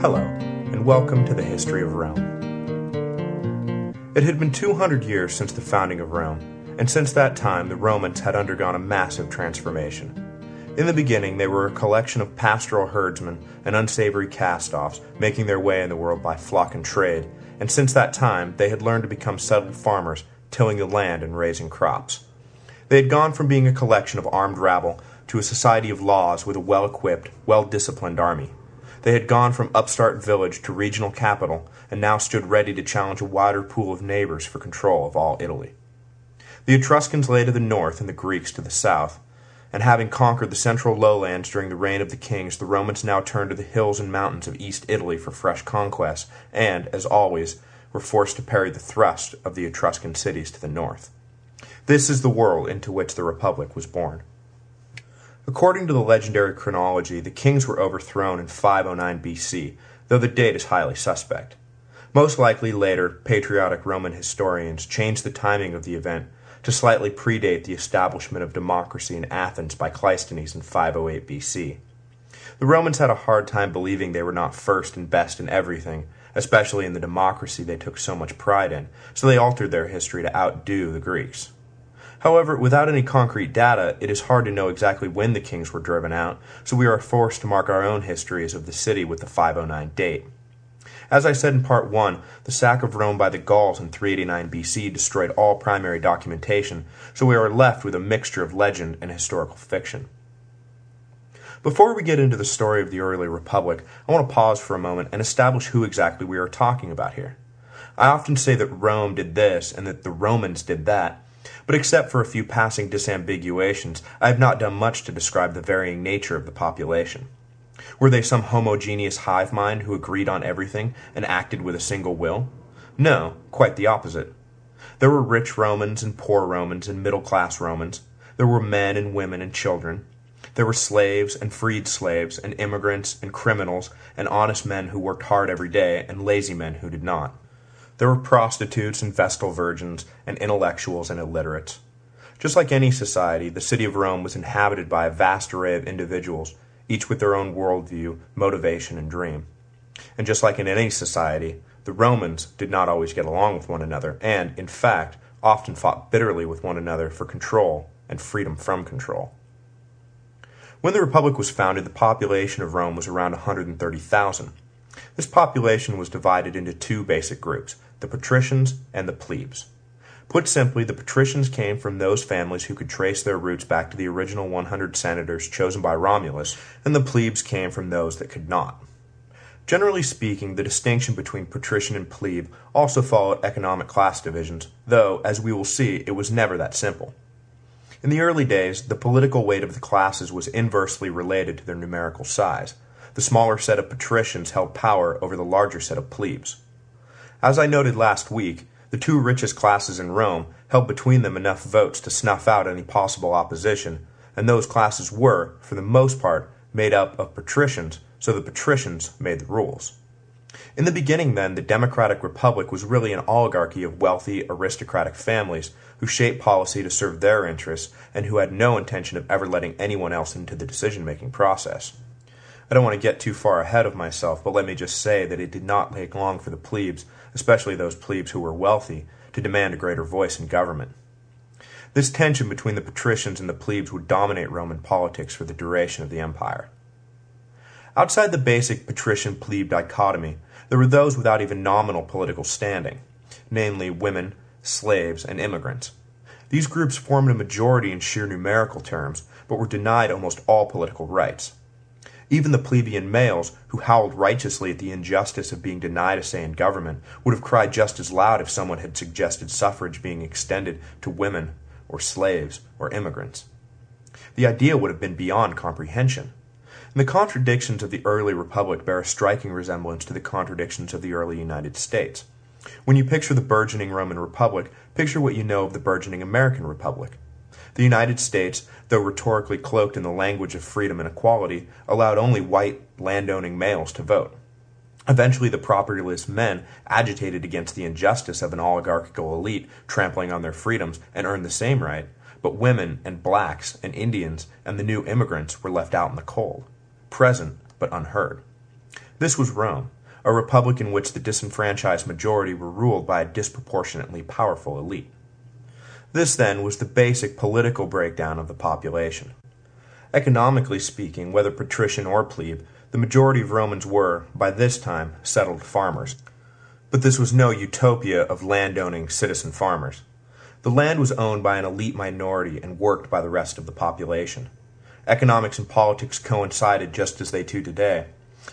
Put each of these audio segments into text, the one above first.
Hello, and welcome to the History of Rome. It had been 200 years since the founding of Rome, and since that time the Romans had undergone a massive transformation. In the beginning, they were a collection of pastoral herdsmen and unsavory cast-offs making their way in the world by flock and trade, and since that time they had learned to become settled farmers, tilling the land and raising crops. They had gone from being a collection of armed rabble to a society of laws with a well-equipped, well-disciplined army. They had gone from upstart village to regional capital, and now stood ready to challenge a wider pool of neighbors for control of all Italy. The Etruscans lay to the north and the Greeks to the south, and having conquered the central lowlands during the reign of the kings, the Romans now turned to the hills and mountains of East Italy for fresh conquests, and, as always, were forced to parry the thrust of the Etruscan cities to the north. This is the world into which the Republic was born. According to the legendary chronology, the kings were overthrown in 509 BC, though the date is highly suspect. Most likely later, patriotic Roman historians changed the timing of the event to slightly predate the establishment of democracy in Athens by Cleisthenes in 508 BC. The Romans had a hard time believing they were not first and best in everything, especially in the democracy they took so much pride in, so they altered their history to outdo the Greeks. However, without any concrete data, it is hard to know exactly when the kings were driven out, so we are forced to mark our own histories of the city with the 509 date. As I said in part 1, the sack of Rome by the Gauls in 389 BC destroyed all primary documentation, so we are left with a mixture of legend and historical fiction. Before we get into the story of the early republic, I want to pause for a moment and establish who exactly we are talking about here. I often say that Rome did this and that the Romans did that, but except for a few passing disambiguations, I have not done much to describe the varying nature of the population. Were they some homogeneous hive mind who agreed on everything and acted with a single will? No, quite the opposite. There were rich Romans and poor Romans and middle-class Romans. There were men and women and children. There were slaves and freed slaves and immigrants and criminals and honest men who worked hard every day and lazy men who did not. There were prostitutes and vestal virgins and intellectuals and illiterates. Just like any society, the city of Rome was inhabited by a vast array of individuals, each with their own worldview, motivation, and dream. And just like in any society, the Romans did not always get along with one another, and, in fact, often fought bitterly with one another for control and freedom from control. When the Republic was founded, the population of Rome was around 130,000. This population was divided into two basic groups, the patricians and the plebes. Put simply, the patricians came from those families who could trace their roots back to the original 100 senators chosen by Romulus, and the plebes came from those that could not. Generally speaking, the distinction between patrician and plebe also followed economic class divisions, though, as we will see, it was never that simple. In the early days, the political weight of the classes was inversely related to their numerical size. The smaller set of patricians held power over the larger set of plebes. As I noted last week, the two richest classes in Rome held between them enough votes to snuff out any possible opposition, and those classes were, for the most part, made up of patricians, so the patricians made the rules. In the beginning, then, the democratic republic was really an oligarchy of wealthy, aristocratic families who shaped policy to serve their interests and who had no intention of ever letting anyone else into the decision-making process. I don't want to get too far ahead of myself, but let me just say that it did not take long for the plebes, especially those plebes who were wealthy, to demand a greater voice in government. This tension between the patricians and the plebes would dominate Roman politics for the duration of the empire. Outside the basic patrician-plebe dichotomy, there were those without even nominal political standing, namely women, slaves, and immigrants. These groups formed a majority in sheer numerical terms, but were denied almost all political rights. Even the plebeian males, who howled righteously at the injustice of being denied a say in government, would have cried just as loud if someone had suggested suffrage being extended to women, or slaves, or immigrants. The idea would have been beyond comprehension. And the contradictions of the early republic bear a striking resemblance to the contradictions of the early United States. When you picture the burgeoning Roman Republic, picture what you know of the burgeoning American Republic. The United States, though rhetorically cloaked in the language of freedom and equality, allowed only white, landowning males to vote. Eventually, the propertyless men agitated against the injustice of an oligarchical elite trampling on their freedoms and earned the same right, but women and blacks and Indians and the new immigrants were left out in the cold present but unheard. This was Rome, a republic in which the disenfranchised majority were ruled by a disproportionately powerful elite. This, then, was the basic political breakdown of the population. Economically speaking, whether patrician or plebe, the majority of Romans were, by this time, settled farmers. But this was no utopia of landowning citizen farmers. The land was owned by an elite minority and worked by the rest of the population. Economics and politics coincided just as they do today,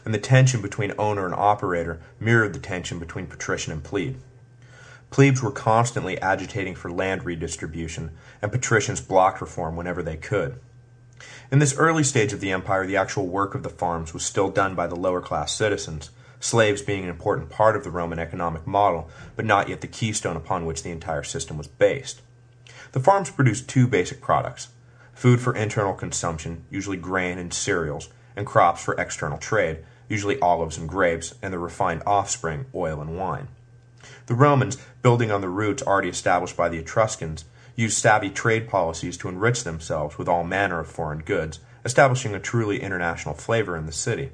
and the tension between owner and operator mirrored the tension between patrician and plebe. Plebes were constantly agitating for land redistribution, and patricians blocked reform whenever they could. In this early stage of the empire, the actual work of the farms was still done by the lower class citizens, slaves being an important part of the Roman economic model, but not yet the keystone upon which the entire system was based. The farms produced two basic products food for internal consumption, usually grain and cereals, and crops for external trade, usually olives and grapes, and the refined offspring, oil and wine. The Romans, building on the roots already established by the Etruscans, used savvy trade policies to enrich themselves with all manner of foreign goods, establishing a truly international flavor in the city.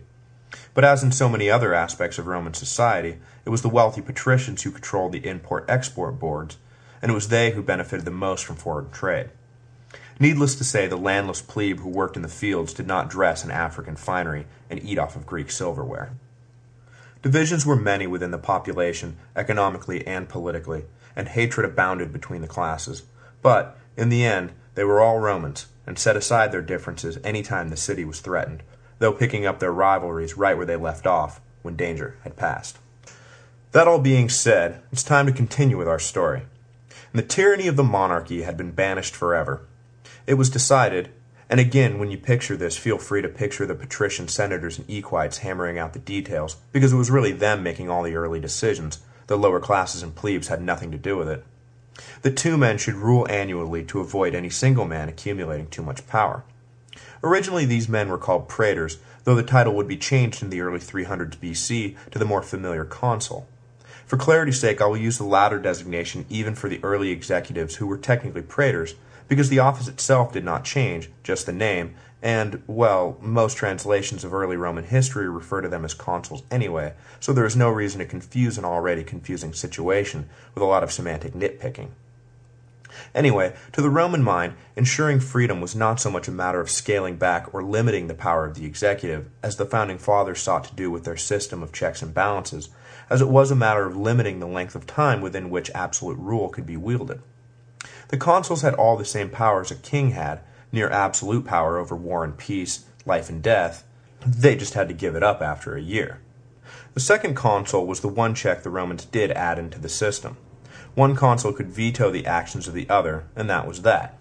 But as in so many other aspects of Roman society, it was the wealthy patricians who controlled the import export boards, and it was they who benefited the most from foreign trade. Needless to say, the landless plebe who worked in the fields did not dress in African finery and eat off of Greek silverware. Divisions were many within the population, economically and politically, and hatred abounded between the classes. But, in the end, they were all Romans, and set aside their differences any time the city was threatened, though picking up their rivalries right where they left off when danger had passed. That all being said, it's time to continue with our story. the tyranny of the monarchy had been banished forever. It was decided, and again, when you picture this, feel free to picture the patrician senators and equites hammering out the details, because it was really them making all the early decisions. The lower classes and plebes had nothing to do with it. The two men should rule annually to avoid any single man accumulating too much power. Originally, these men were called praetors, though the title would be changed in the early 300s BC to the more familiar consul. For clarity's sake, I will use the latter designation even for the early executives who were technically praetors, because the office itself did not change, just the name, and, well, most translations of early Roman history refer to them as consuls anyway, so there is no reason to confuse an already confusing situation with a lot of semantic nitpicking. Anyway, to the Roman mind, ensuring freedom was not so much a matter of scaling back or limiting the power of the executive, as the founding fathers sought to do with their system of checks and balances, as it was a matter of limiting the length of time within which absolute rule could be wielded. The consuls had all the same powers a king had, near absolute power over war and peace, life and death. They just had to give it up after a year. The second consul was the one check the Romans did add into the system. One consul could veto the actions of the other, and that was that.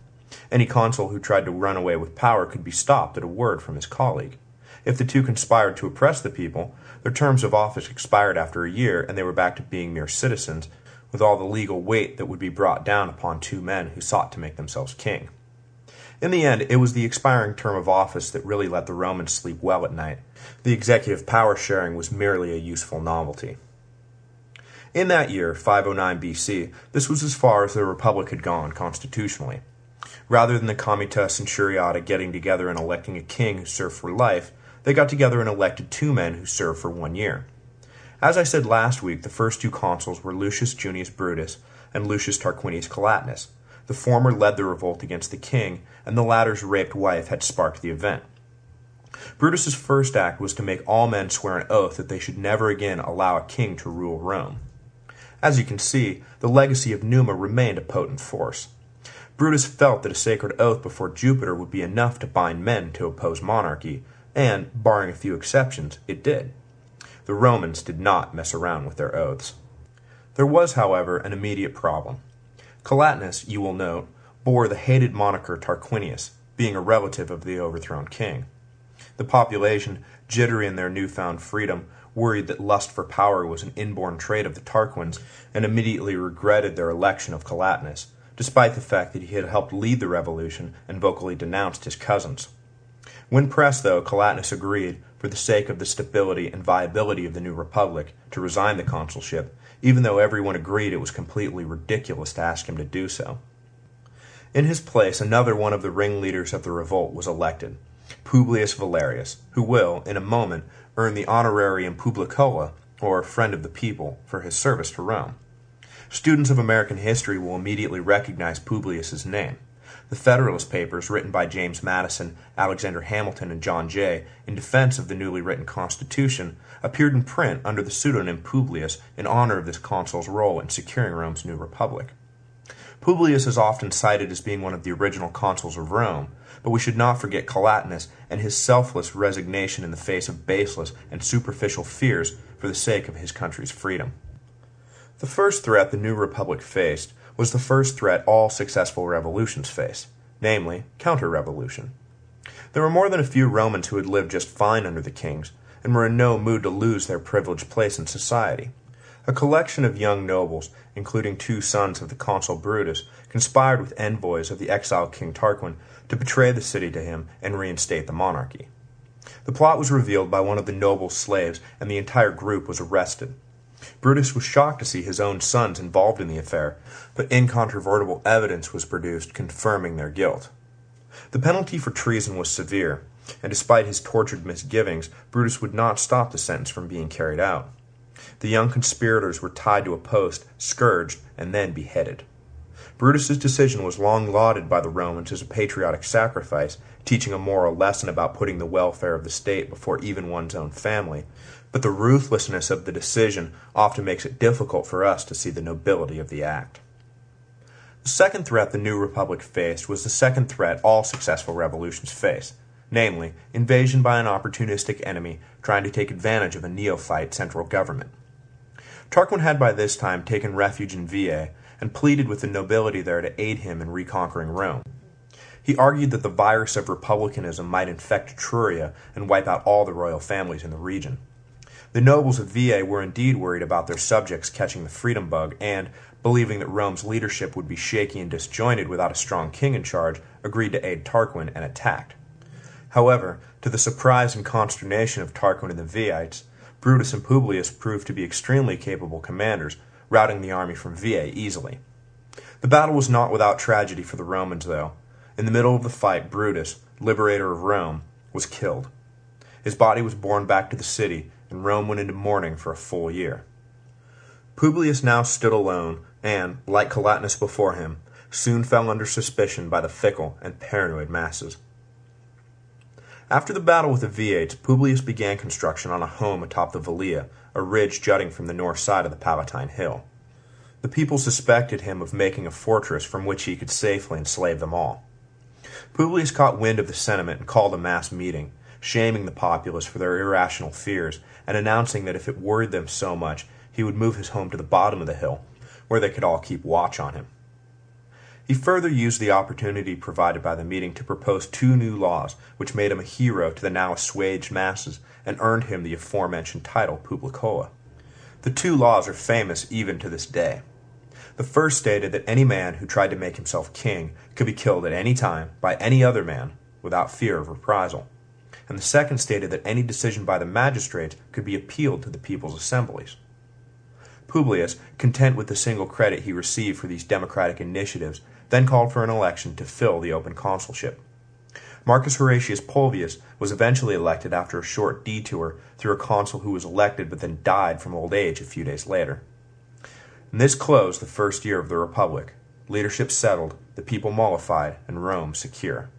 Any consul who tried to run away with power could be stopped at a word from his colleague. If the two conspired to oppress the people, their terms of office expired after a year, and they were back to being mere citizens, with all the legal weight that would be brought down upon two men who sought to make themselves king. In the end, it was the expiring term of office that really let the Romans sleep well at night. The executive power sharing was merely a useful novelty. In that year, 509 BC, this was as far as the Republic had gone constitutionally. Rather than the Comitia Centuriata getting together and electing a king who served for life, they got together and elected two men who served for one year. As I said last week, the first two consuls were Lucius Junius Brutus and Lucius Tarquinius Collatinus. The former led the revolt against the king, and the latter's raped wife had sparked the event. Brutus's first act was to make all men swear an oath that they should never again allow a king to rule Rome. As you can see, the legacy of Numa remained a potent force. Brutus felt that a sacred oath before Jupiter would be enough to bind men to oppose monarchy, and, barring a few exceptions, it did. The Romans did not mess around with their oaths. There was, however, an immediate problem. Collatinus, you will note, bore the hated moniker Tarquinius, being a relative of the overthrown king. The population, jittery in their newfound freedom, worried that lust for power was an inborn trait of the Tarquins, and immediately regretted their election of Collatinus, despite the fact that he had helped lead the revolution and vocally denounced his cousins. When pressed, though, Collatinus agreed, for the sake of the stability and viability of the new republic, to resign the consulship, even though everyone agreed it was completely ridiculous to ask him to do so. In his place, another one of the ringleaders of the revolt was elected. Publius Valerius, who will, in a moment, earn the honorarium publicola, or friend of the people, for his service to Rome. Students of American history will immediately recognize Publius's name. The Federalist Papers, written by James Madison, Alexander Hamilton, and John Jay, in defense of the newly written Constitution, appeared in print under the pseudonym Publius in honor of this consul's role in securing Rome's new republic. Publius is often cited as being one of the original consuls of Rome, but we should not forget Collatinus and his selfless resignation in the face of baseless and superficial fears for the sake of his country's freedom. The first threat the new republic faced was the first threat all successful revolutions face, namely, counter-revolution. There were more than a few Romans who had lived just fine under the kings, and were in no mood to lose their privileged place in society. A collection of young nobles, including two sons of the consul Brutus, conspired with envoys of the exiled King Tarquin to betray the city to him and reinstate the monarchy. The plot was revealed by one of the noble's slaves, and the entire group was arrested. Brutus was shocked to see his own sons involved in the affair, but incontrovertible evidence was produced confirming their guilt. The penalty for treason was severe, and despite his tortured misgivings, Brutus would not stop the sentence from being carried out. The young conspirators were tied to a post, scourged, and then beheaded. Brutus's decision was long lauded by the Romans as a patriotic sacrifice, teaching a moral lesson about putting the welfare of the state before even one's own family, but the ruthlessness of the decision often makes it difficult for us to see the nobility of the act. The second threat the new republic faced was the second threat all successful revolutions face, namely, invasion by an opportunistic enemy trying to take advantage of a neophyte central government. Tarquin had by this time taken refuge in Veii and pleaded with the nobility there to aid him in reconquering Rome. He argued that the virus of republicanism might infect Etruria and wipe out all the royal families in the region. The nobles of Veii were indeed worried about their subjects catching the freedom bug and, believing that Rome's leadership would be shaky and disjointed without a strong king in charge, agreed to aid Tarquin and attacked. However, to the surprise and consternation of Tarquin and the Veiites, Brutus and Publius proved to be extremely capable commanders, routing the army from Veii easily. The battle was not without tragedy for the Romans, though. In the middle of the fight, Brutus, liberator of Rome, was killed. His body was borne back to the city, and Rome went into mourning for a full year. Publius now stood alone, and, like Collatinus before him, soon fell under suspicion by the fickle and paranoid masses. After the battle with the Veiites, Publius began construction on a home atop the Velia, a ridge jutting from the north side of the Palatine Hill. The people suspected him of making a fortress from which he could safely enslave them all. Publius caught wind of the sentiment and called a mass meeting, shaming the populace for their irrational fears and announcing that if it worried them so much, he would move his home to the bottom of the hill, where they could all keep watch on him. He further used the opportunity provided by the meeting to propose two new laws, which made him a hero to the now assuaged masses and earned him the aforementioned title Publicola. The two laws are famous even to this day. The first stated that any man who tried to make himself king could be killed at any time by any other man without fear of reprisal and the second stated that any decision by the magistrates could be appealed to the people's assemblies. Publius, content with the single credit he received for these democratic initiatives, then called for an election to fill the open consulship. Marcus Horatius Pulvillus was eventually elected after a short detour through a consul who was elected but then died from old age a few days later. And this closed the first year of the Republic. Leadership settled, the people mollified, and Rome secure.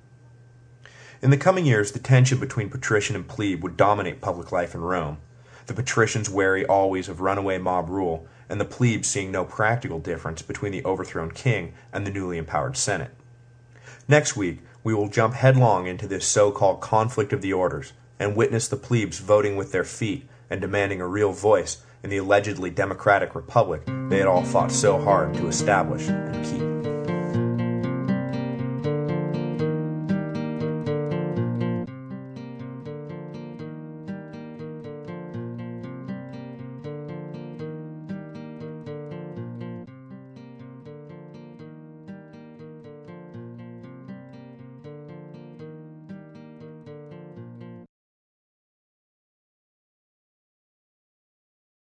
In the coming years, the tension between patrician and plebe would dominate public life in Rome, the patricians wary always of runaway mob rule, and the plebes seeing no practical difference between the overthrown king and the newly empowered Senate. Next week, we will jump headlong into this so-called conflict of the orders and witness the plebes voting with their feet and demanding a real voice in the allegedly democratic republic they had all fought so hard to establish and keep.